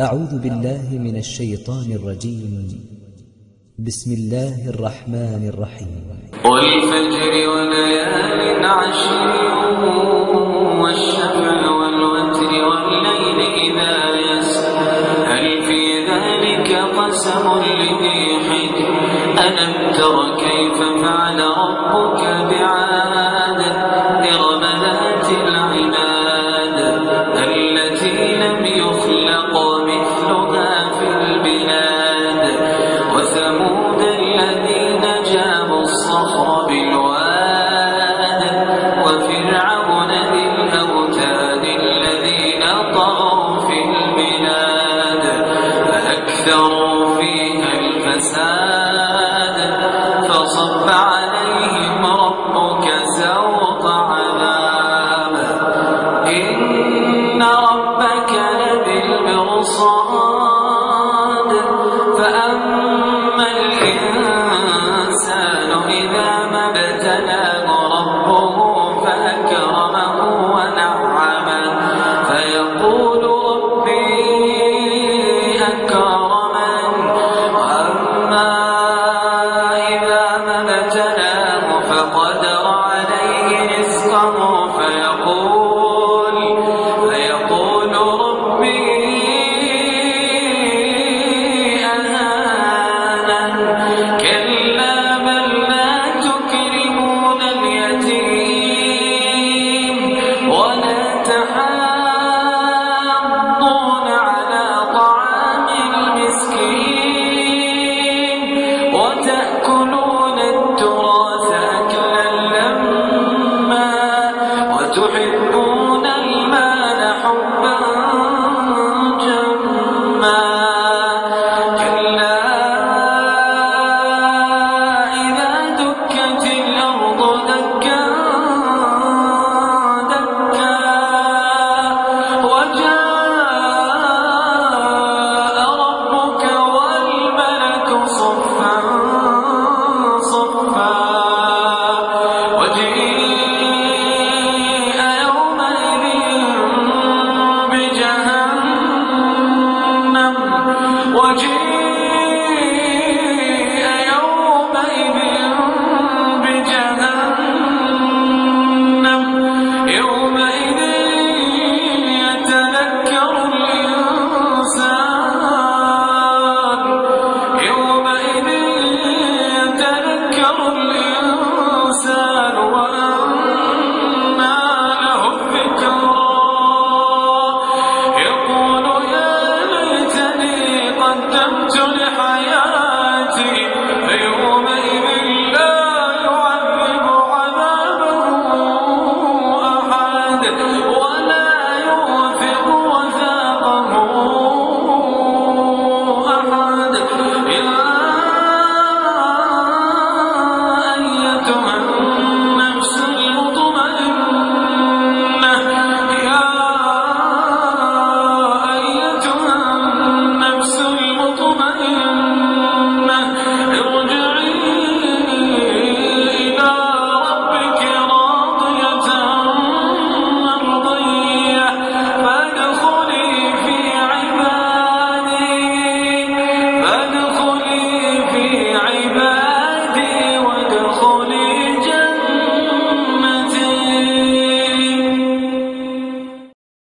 أعوذ بالله من الشيطان الرجيم. بسم الله الرحمن الرحيم. والفجر وليال عشر والشفع والوتر والليل إذا يسر. هل في ذلك قسم لذي حجر ألم تر كيف فعل ربك بعاد فابتغوا فيها الفساد فصب عليهم ربك سوط عذاب. إن ربك لبالمرصاد. فأما الإنسان إذا ما ابتلاه قدرا